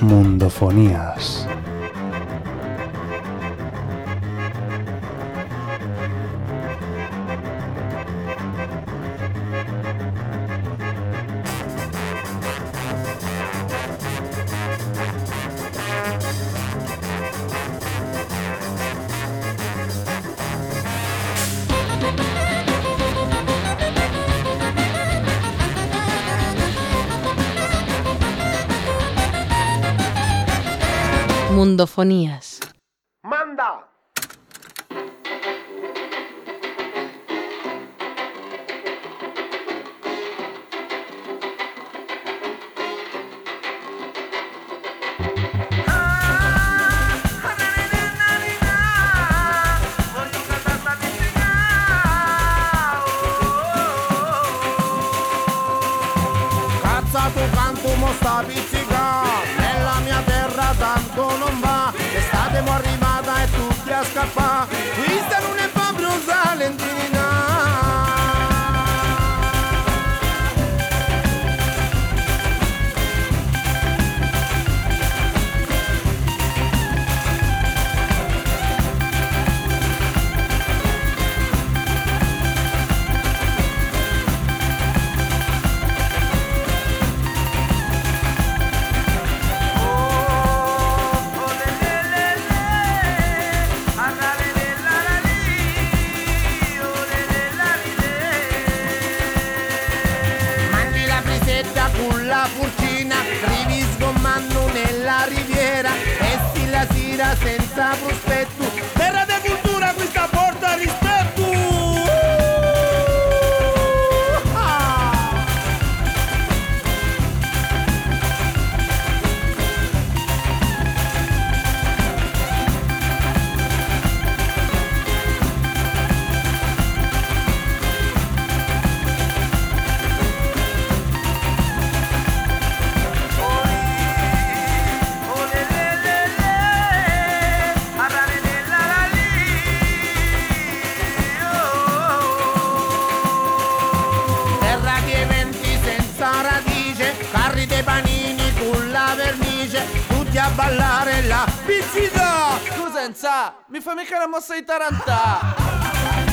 Mundofonías. Mundofonías. culla furtina, rivi sgommando nella riviera, essi la sera senza prospetto, per ballare la pizzita Scusa, mi fa mica la mossa di Tarantà.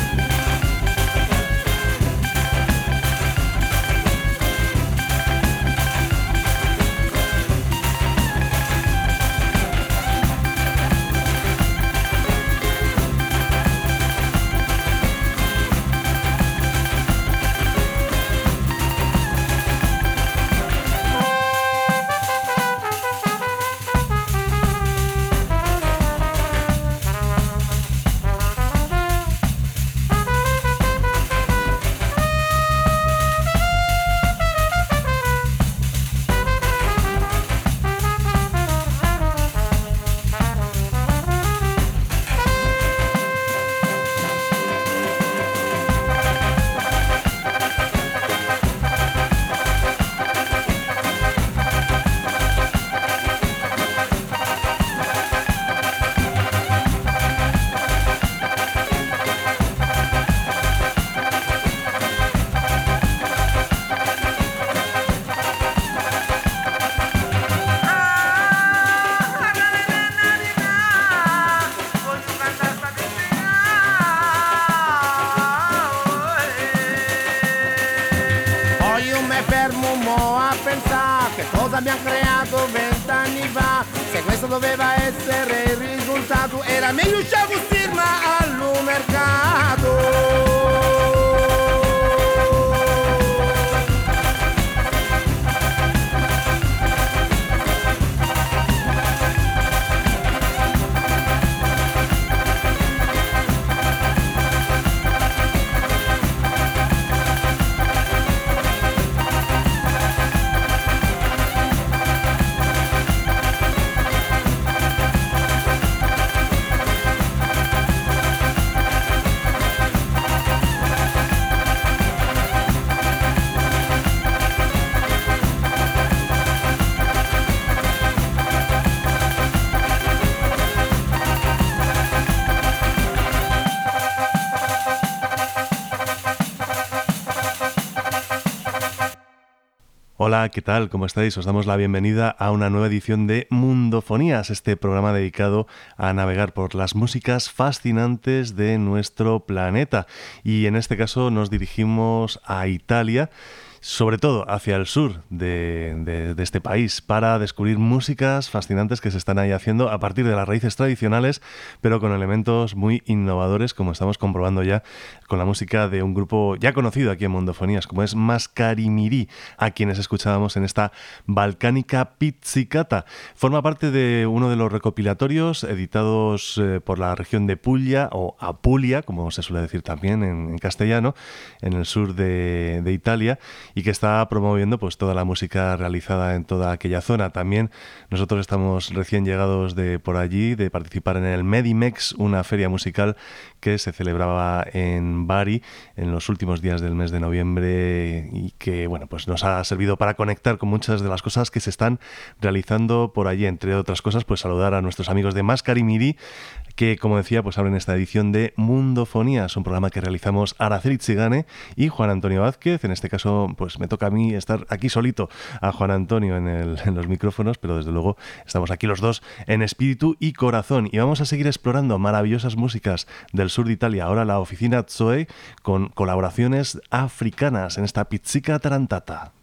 Hola, ¿qué tal? ¿Cómo estáis? Os damos la bienvenida a una nueva edición de Mundofonías, este programa dedicado a navegar por las músicas fascinantes de nuestro planeta. Y en este caso nos dirigimos a Italia sobre todo hacia el sur de, este país, para descubrir músicas fascinantes que se están ahí haciendo a partir de las raíces tradicionales, pero con elementos muy innovadores, como estamos comprobando ya con la música de un grupo ya conocido aquí en Mondofonías, como es Mascarimiri, a quienes escuchábamos en esta balcánica pizzicata. Forma parte de uno de los recopilatorios editados eh, por la región de Puglia, o Apulia, como se suele decir también en, castellano, en el sur de Italia y que está promoviendo pues toda la música realizada en toda aquella zona. También nosotros estamos recién llegados de por allí, de participar en el Medimex, una feria musical que se celebraba en Bari en los últimos días del mes de noviembre y que bueno, pues nos ha servido para conectar con muchas de las cosas que se están realizando por allí, entre otras cosas, pues saludar a nuestros amigos de Mascari Miri, que, como decía, pues abren esta edición de Mundofonías, un programa que realizamos Araceli Chigane y Juan Antonio Vázquez. En este caso, pues me toca a mí estar aquí solito a Juan Antonio en, en los micrófonos, pero desde luego estamos aquí los dos en espíritu y corazón. Y vamos a seguir explorando maravillosas músicas del sur de Italia. Ahora la oficina Zoe con colaboraciones africanas en esta pizzica tarantata.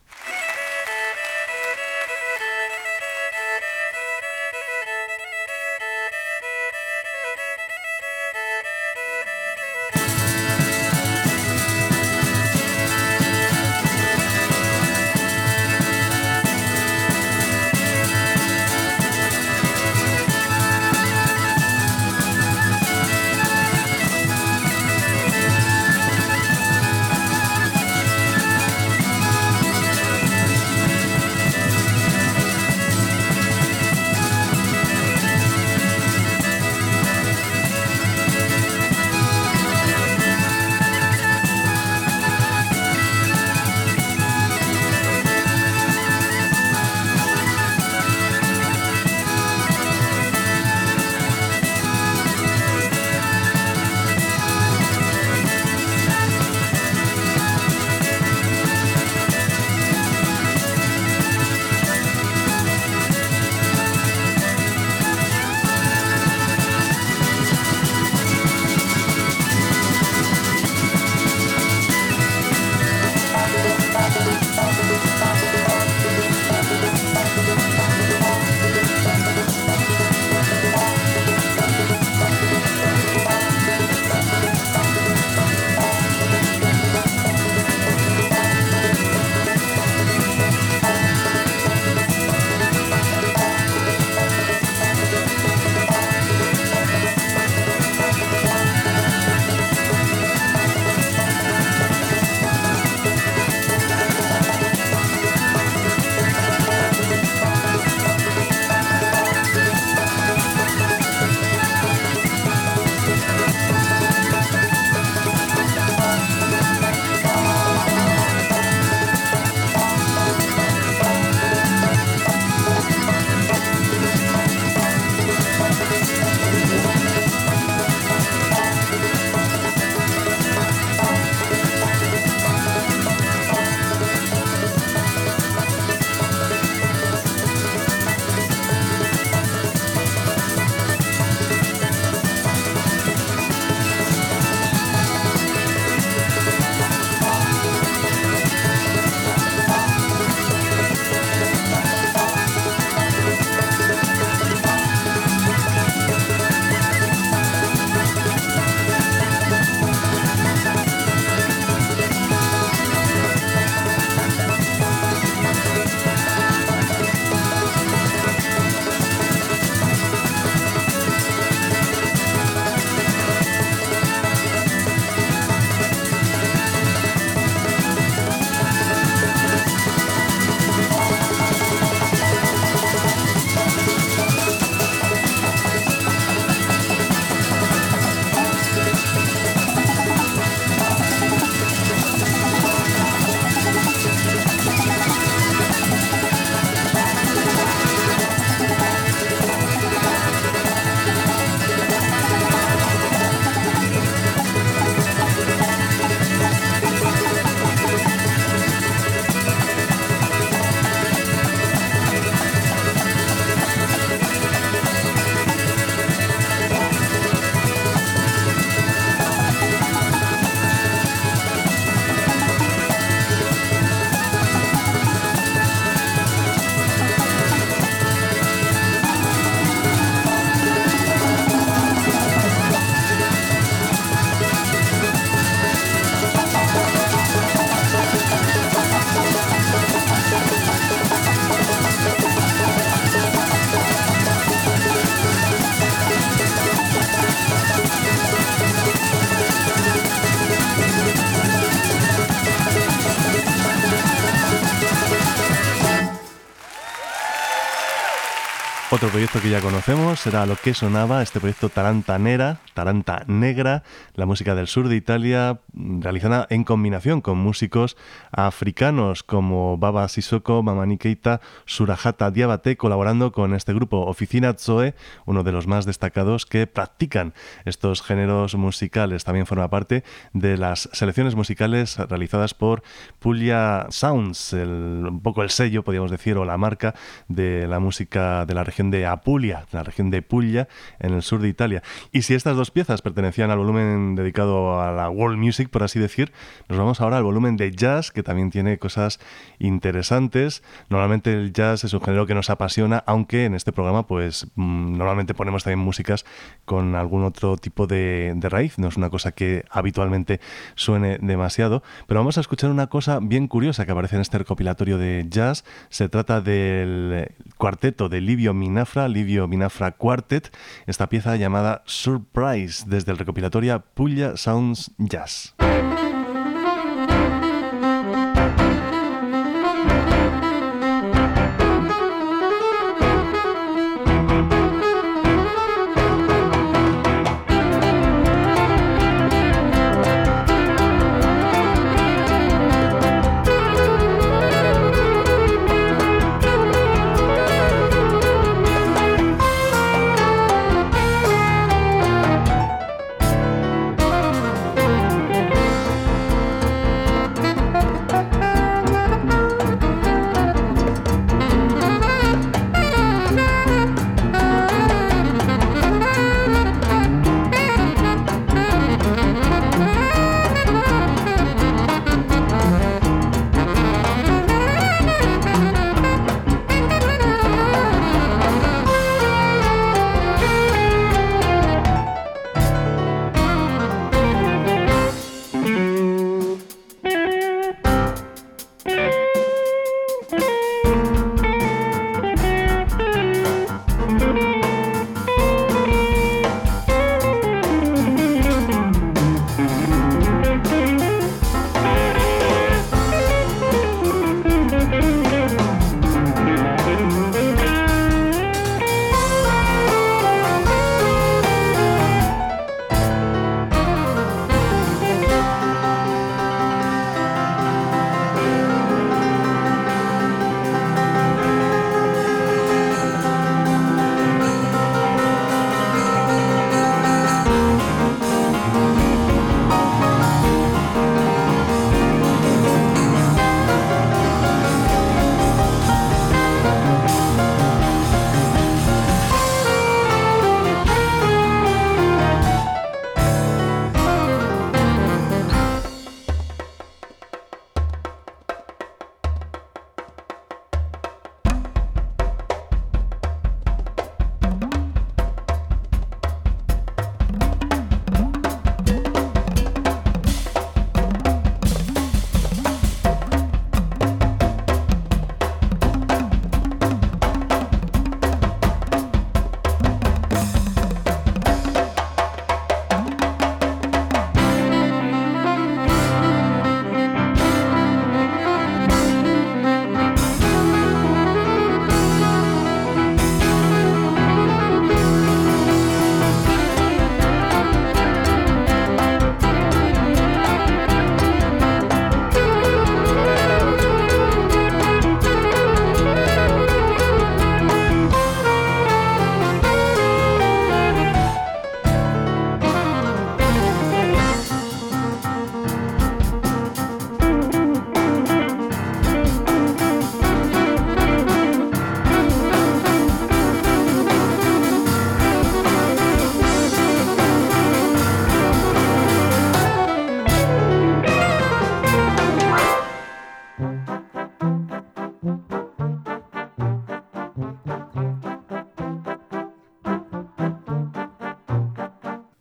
Proyecto que ya conocemos será lo que sonaba, este proyecto Taranta Nera, Taranta Negra, la música del sur de Italia, realizada en combinación con músicos africanos como Baba Sissoko, Mamani Keita, Surajata Diabate, colaborando con este grupo Oficina Zoe, uno de los más destacados que practican estos géneros musicales. También forma parte de las selecciones musicales realizadas por Puglia Sounds, un poco el sello, podríamos decir, o la marca de la música de la región de Apulia, la región de Puglia, en el sur de Italia. Y si estas dos piezas pertenecían al volumen dedicado a la world music, por así decir, nos vamos ahora al volumen de jazz, que también tiene cosas interesantes. Normalmente el jazz es un género que nos apasiona, aunque en este programa, pues mm, normalmente ponemos también músicas con algún otro tipo de, raíz, no es una cosa que habitualmente suene demasiado, pero vamos a escuchar una cosa bien curiosa que aparece en este recopilatorio de jazz. Se trata del cuarteto de Livio Livio Minafra Quartet, esta pieza llamada Surprise desde el recopilatorio Puglia Sounds Jazz.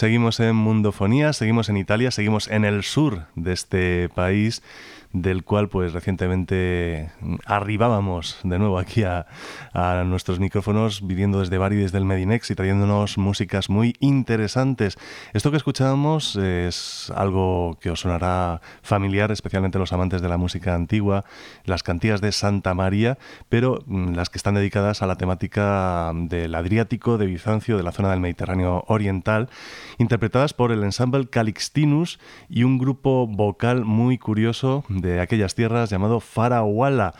Seguimos en Mundofonía, seguimos en Italia, seguimos en el sur de este país del cual pues recientemente arribábamos de nuevo aquí a, nuestros micrófonos viviendo desde Bari, desde el Medinex y trayéndonos músicas muy interesantes. Esto que escuchábamos es algo que os sonará familiar, especialmente los amantes de la música antigua, las cantigas de Santa María, pero mm, las que están dedicadas a la temática del Adriático, de Bizancio, de la zona del Mediterráneo Oriental, interpretadas por el ensemble Calixtinus y un grupo vocal muy curioso de aquellas tierras llamado Farahuala.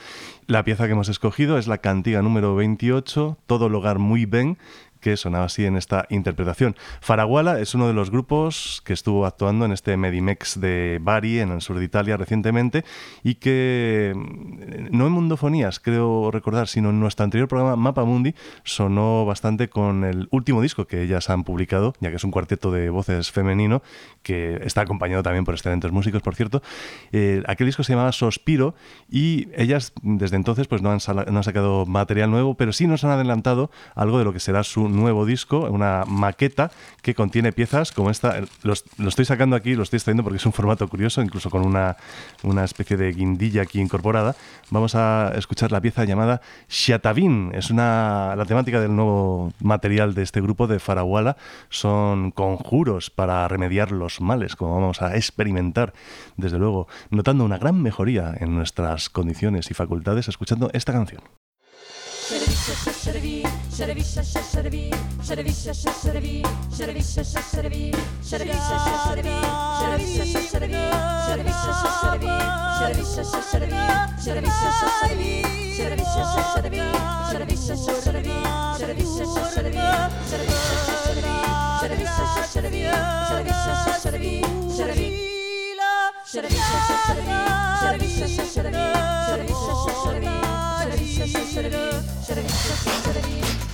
La pieza que hemos escogido es la cantiga número 28, Todo Lugar Muy Ben, que sonaba así en esta interpretación. Faraguala es uno de los grupos que estuvo actuando en este Medimex de Bari, en el sur de Italia, recientemente, y que mm, no en Mundofonías, creo recordar, sino en nuestro anterior programa Mapa Mundi, sonó bastante con el último disco que ellas han publicado, ya que es un cuarteto de voces femenino, que está acompañado también por excelentes músicos, por cierto. Eh, aquel disco se llamaba Sospiro, y ellas desde entonces pues no han, no han sacado material nuevo, pero sí nos han adelantado algo de lo que será su nuevo disco, una maqueta que contiene piezas como esta. lo estoy sacando aquí, lo estoy extrayendo porque es un formato curioso, incluso con una, una especie de guindilla aquí incorporada. Vamos a escuchar la pieza llamada Shatavin. Es una, la temática del nuevo material de este grupo de Farahuala. Son conjuros para remediar los males, como vamos a experimentar, desde luego, notando una gran mejoría en nuestras condiciones y facultades escuchando esta canción. Şerevisha şerevi, şerevisha şerevi, şerevisha şerevi, şerevisha şerevi, şerevisha şerevi, şerevisha şerevi, şerevisha şerevi, şerevisha şerevi, şerevisha şerevi, şerevisha şerevi, şerevisha şerevi, şerevisha şerevi, şerevisha şerevi, şerevi, şerevisha şerevi, şerevisha şerevi, şerevisha şerevi, şerevisha şerevi, şerevisha şerevi, şerevisha şerevi,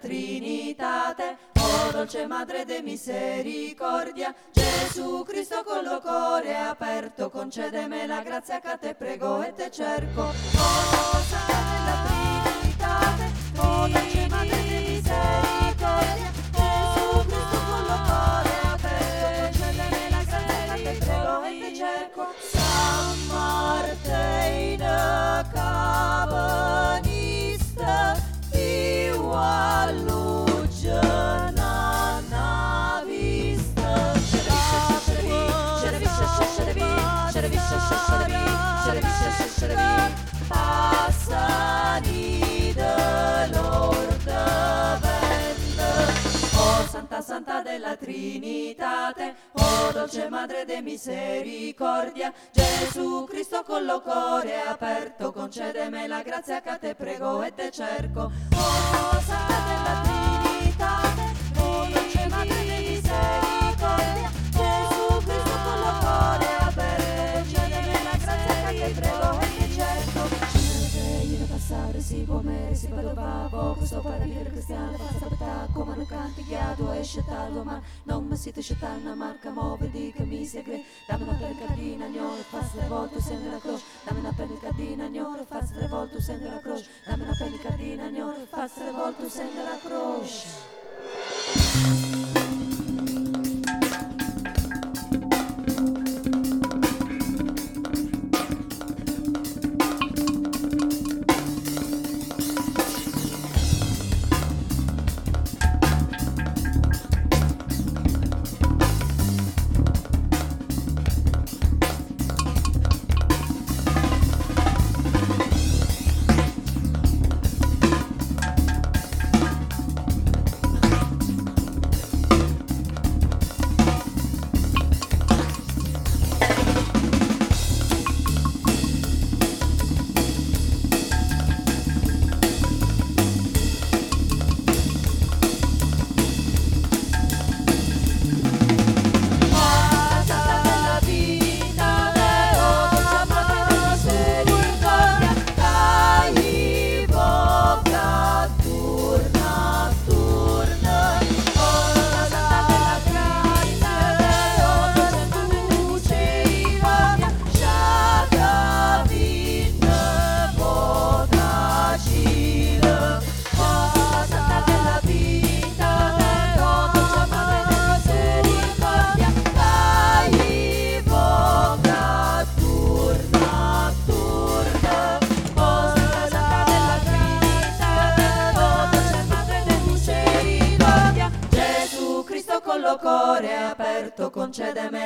Trinitate, oh dolce Madre de misericordia, Gesù Cristo con lo cuore aperto, concedeme la grazia che te prego e te cerco. Oh Santa Trinitate, oh dolce Madre de misericordia, Santa Santa della Trinitate, oh dolce Madre de misericordia, Gesù Cristo con lo cuore aperto, concedeme la grazia che te prego e te cerco. Oh 다. si può mere, si padova, poco sopra la via del cristiano, fa sapetà, come non canti chiado, e tardo, ma non mi siete scettana, marca muove di camicia gre, dammi una penna cardina, gnore, fast tre volte, sembra la croce, dammi una pelle cardina, gnore, fa tre volte, sembra la croce, dammi una pelle cardina, gnore, fa tre volte, sembra la croce.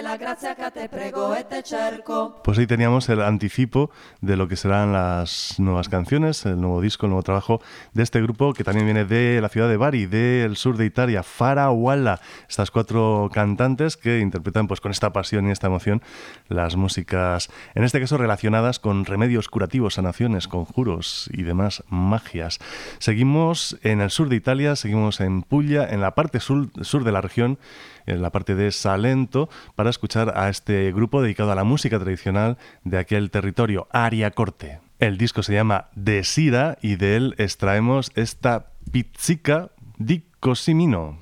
la grazia Pues ahí teníamos el anticipo de lo que serán las nuevas canciones, el nuevo disco, el nuevo trabajo de este grupo que también viene de la ciudad de Bari, del sur de Italia, Farawalla. Estas cuatro cantantes que interpretan pues con esta pasión y esta emoción las músicas, en este caso relacionadas con remedios curativos, sanaciones, conjuros y demás magias. Seguimos en el sur de Italia, seguimos en Puglia, en la parte sur, sur de la región en la parte de Salento para escuchar a este grupo dedicado a la música tradicional de aquel territorio, Aria Corte. El disco se llama Desira y de él extraemos esta pizzica di Cosimino.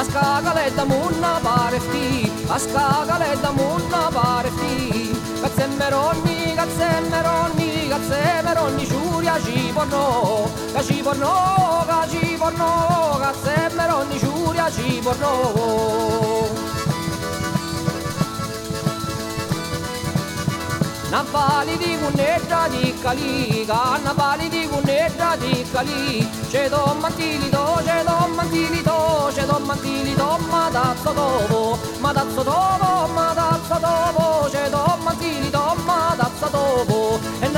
Askaagaleta munna paarehtii, askaagaleta munna cazzemmeronni, cazzemmeronni giuria ci suuria siiporno. Ja ci ka cazzemmeronni, giuria ci siiporno. Napali di kunnetta di kaliga, napali di Gunetta di Cali, c'è do mantili do, c'è do mantili do, c'è do mantili do, ma dazzo dopo, ma dazzo dopo, ma dazzo dopo, c'è do mantili do, ma dazzo dopo, e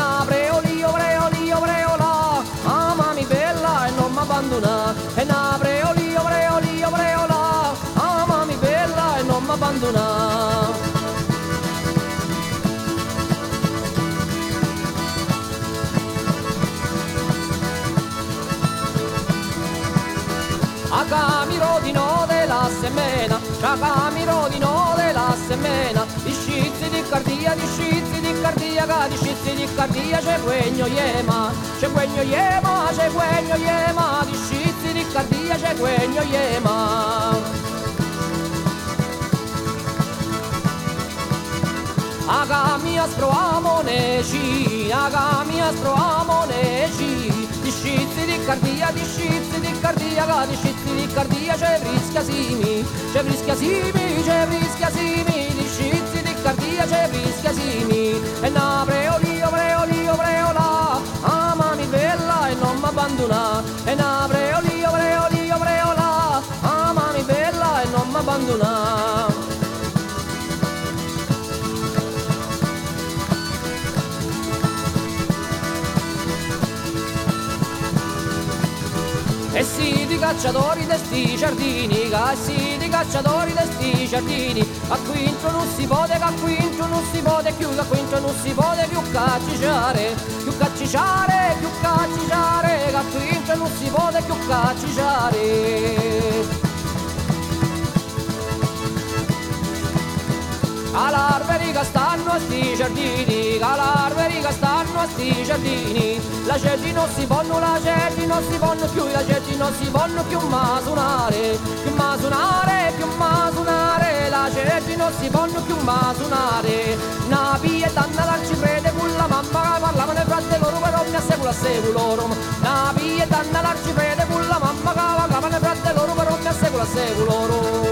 Tra camiro di nove la semena Di scizzi di cardia, di scizzi di cardiaca Di scizzi di cardia c'è guegno iema C'è guegno iema, c'è guegno iema Di scizzi di cardia c'è guegno iema. Aga mia sproamo neci, aga mia sproamo neci di cardia, di scizzi di cardia, sti giardini, sì di cacciatori de sti giardini, a quinto non si pode, a quinto non si pode più, a quinto non si pode più cacciare, più cacciare, più cacciare, a quinto non si pode più cacciare. All'arberi che stanno a sti giardini, all'arberi che stanno a sti giardini, la gente non si può, la gente non si può più, la gente non si può più masunare, più masunare, più masunare, la gente non si può più masunare, navi e danna l'arciprete con la mamma che parlavano nel frate loro però mi asseguro asseguro loro, navi e danna l'arciprete con la mamma che parlavano nel frate loro però mi asseguro asseguro loro.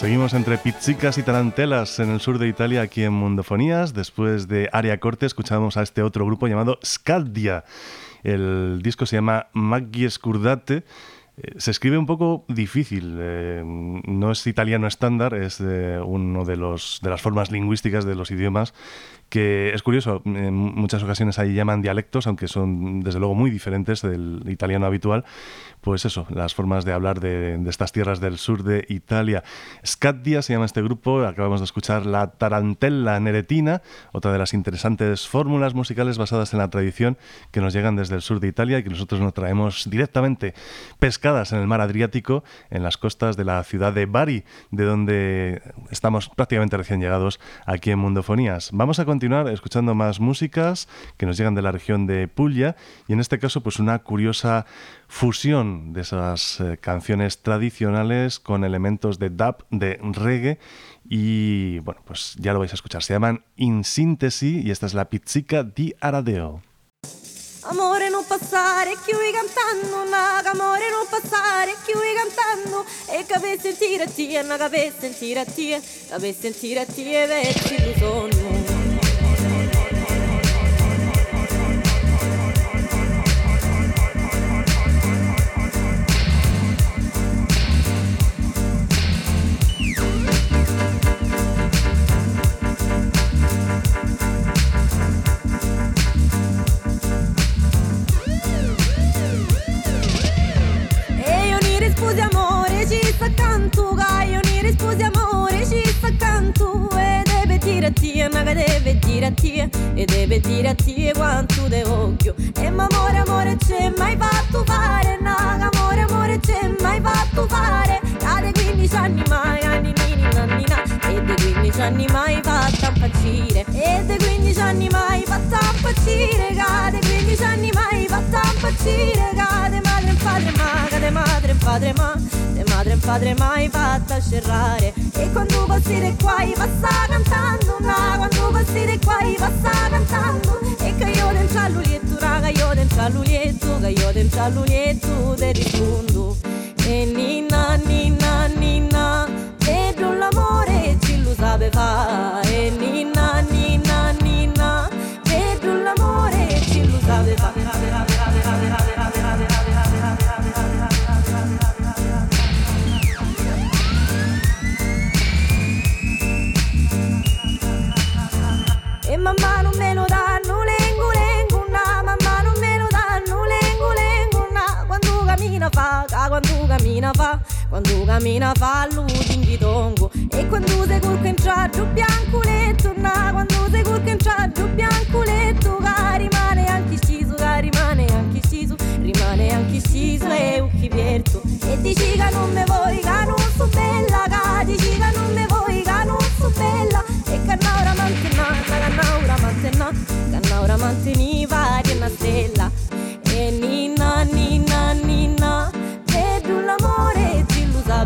Seguimos entre pizzicas y tarantelas en el sur de Italia, aquí en Mundofonías. Después de Aria Corte, escuchamos a este otro grupo llamado Scaldia. El disco se llama Maggi Scurdate. Eh, se escribe un poco difícil, eh, no es italiano estándar, es uno de, los, de las formas lingüísticas de los idiomas que es curioso, en muchas ocasiones ahí llaman dialectos, aunque son desde luego muy diferentes del italiano habitual, pues eso, las formas de hablar de, estas tierras del sur de Italia. Scatdia se llama este grupo, acabamos de escuchar la tarantella neretina, otra de las interesantes fórmulas musicales basadas en la tradición que nos llegan desde el sur de Italia y que nosotros nos traemos directamente pescadas en el mar Adriático, en las costas de la ciudad de Bari, de donde estamos prácticamente recién llegados aquí en Mundofonías. Vamos a escuchando más músicas que nos llegan de la región de Puglia y en este caso pues una curiosa fusión de esas eh, canciones tradicionales con elementos de dub, de reggae y bueno, pues ya lo vais a escuchar. Se llaman In Sintesi y esta es la pizzica di Aradeo. Amore non passare, chiudi cantando, naga, amore non passare, chiudi cantando E cape sentire a te, naga, sentire a te, cape sentire a te, vecchi tu sonno dire e deve dire a te quanto te voglio e ma amore amore c'è mai fatto fare? Naga amore amore c'è mai fatto fare? Cade 15 anni mai anni nini nannina e dei 15 anni mai fatta impazzire. E dei 15 anni mai fatta impazzire. Cade 15 anni mai fatta impazzire. Cade madre e padre ma cade madre e padre ma de madre e padre mai fatta scerrare. E quando passi di qua passa cantando na quando passi di qua passa cantando. E che io dentro all'ulietto raga io dentro all'ulietto che io dentro all'ulietto te rispondo. E ninna ninna ninna vedo l'amore ci lo sape fa. E ninna cammina fa quando cammina fa l'udinghi tongo e quando sei col contratto bianculetto na quando sei col contratto bianculetto che rimane anche sciso che rimane anche sciso rimane schiso sciso e occhi pierto e dici che non me vuoi che non so bella che dici che non me vuoi che non so bella. E che ora mantenata che ora mantenata che ora manteniva di una stella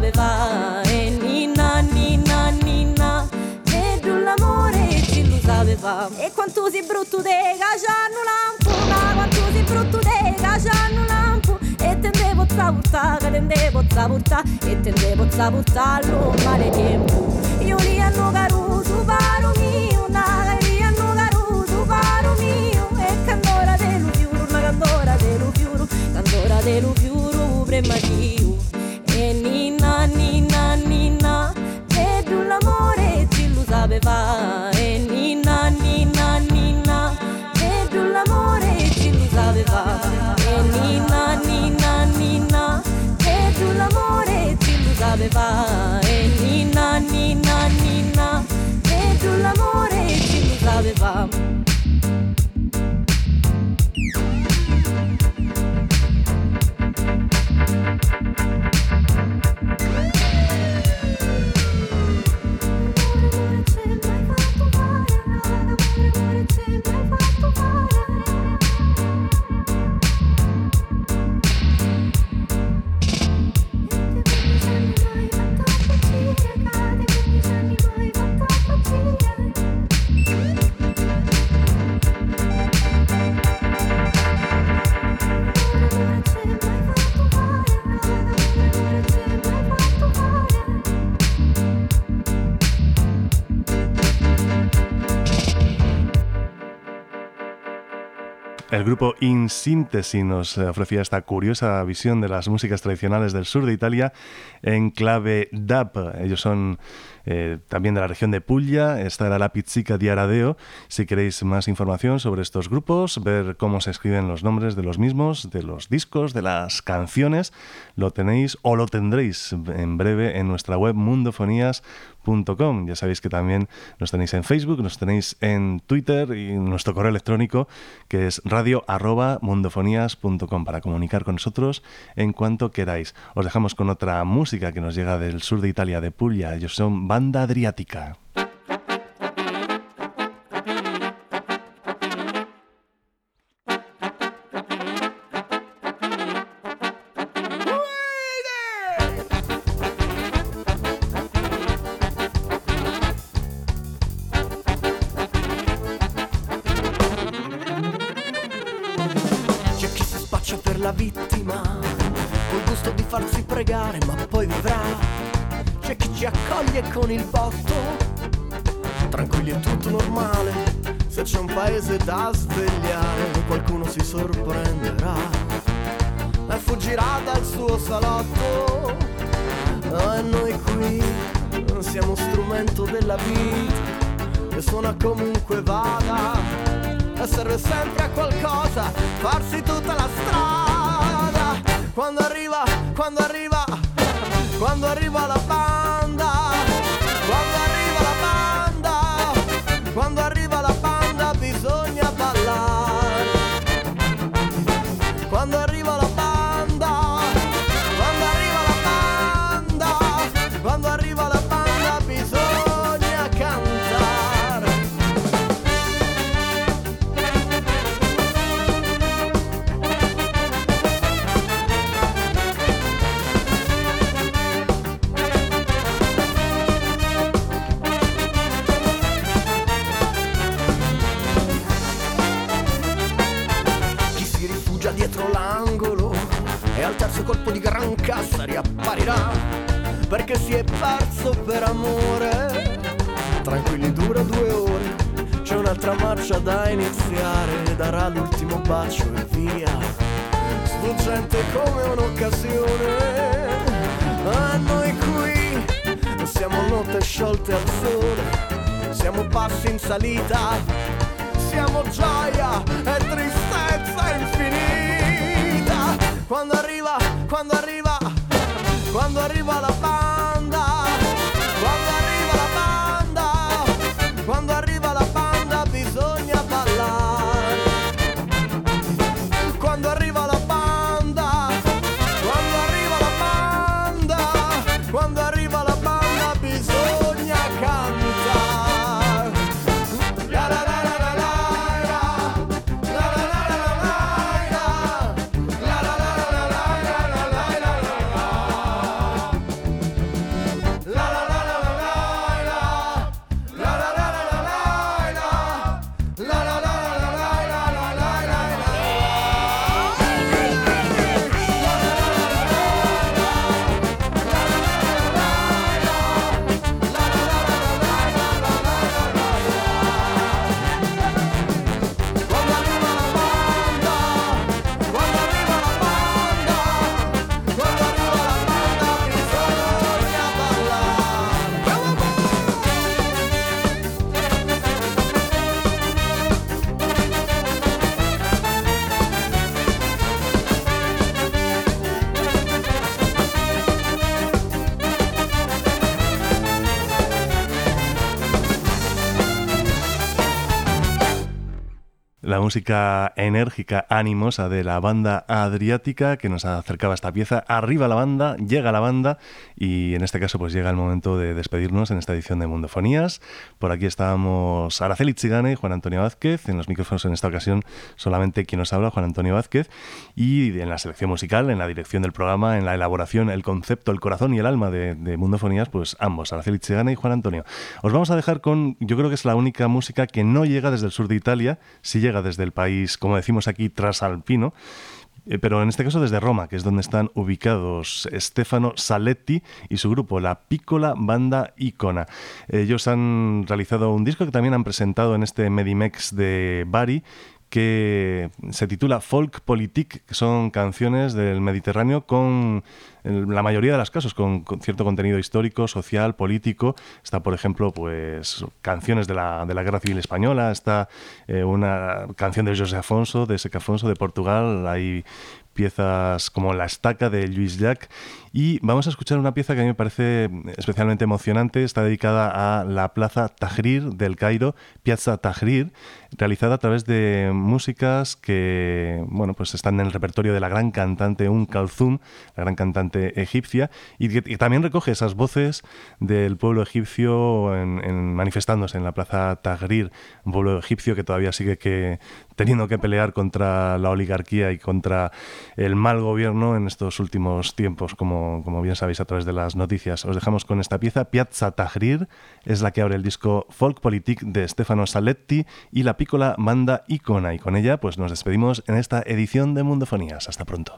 lo sapeva e nina nina nina vedo l'amore ti lo sapeva e quanto sei brutto te cacciano lampo ma quanto sei brutto te cacciano lampo. E tendevo a che tendevo a e tendevo a portarlo male tempo io li hanno caruso paro mio una li hanno caruso paro mio. E candora dello fiuro una candora dello fiuro candora dello fiuro prima dio e aveva e ninna ninna ninna e dell'amore ci aveva e ninna ninna ninna e dell'amore ci aveva e ninna ninna ninna e dell'amore ci aveva El grupo In Sintesi nos ofrecía esta curiosa visión de las músicas tradicionales del sur de Italia en clave dub. Ellos son eh, también de la región de Puglia. Esta era la Pizzica di Aradeo. Si queréis más información sobre estos grupos, ver cómo se escriben los nombres de los mismos, de los discos, de las canciones, lo tenéis o lo tendréis en breve en nuestra web mundofonías.com. Ya sabéis que también nos tenéis en Facebook, nos tenéis en Twitter y nuestro correo electrónico que es radio.mundofonías.com para comunicar con nosotros en cuanto queráis. Os dejamos con otra música que nos llega del sur de Italia, de Puglia. Ellos son banda adriática. Música enérgica, animosa de la banda adriática que nos acercaba esta pieza. Arriba la banda, llega la banda y en este caso pues llega el momento de despedirnos en esta edición de Mundofonías. Por aquí estábamos Araceli Chigane y Juan Antonio Vázquez. En los micrófonos en esta ocasión solamente quien nos habla, Juan Antonio Vázquez. Y en la selección musical, en la dirección del programa, en la elaboración, el concepto, el corazón y el alma de, de Mundofonías, pues ambos, Araceli Chigane y Juan Antonio. Os vamos a dejar con, yo creo que es la única música que no llega desde el sur de Italia, si llega desde el país, como decimos aquí, trasalpino, eh, pero en este caso desde Roma, que es donde están ubicados Stefano Saletti y su grupo, la Piccola Banda Icona. Ellos han realizado un disco que también han presentado en este Medimex de Bari, que se titula Folk Politik, que son canciones del Mediterráneo con en la mayoría de los casos con, cierto contenido histórico, social, político. Está, por ejemplo, pues canciones de la, de la Guerra Civil Española, está eh, una canción de José Afonso, de Seca Afonso, de Portugal, hay piezas como La Estaca de Luis Jack. Y vamos a escuchar una pieza que a mí me parece especialmente emocionante. Está dedicada a la Plaza Tahrir del Cairo, Piazza Tahrir, realizada a través de músicas que bueno, pues están en el repertorio de la gran cantante Um Kalthum, la gran cantante egipcia, y que también recoge esas voces del pueblo egipcio en, manifestándose en la Plaza Tahrir, un pueblo egipcio que todavía sigue que, teniendo que pelear contra la oligarquía y contra el mal gobierno en estos últimos tiempos, como, bien sabéis a través de las noticias. Os dejamos con esta pieza, Piazza Tahrir, es la que abre el disco Folk Politik de Stefano Saletti y la pícola Manda Icona. Y con ella pues nos despedimos en esta edición de Mundofonías. Hasta pronto.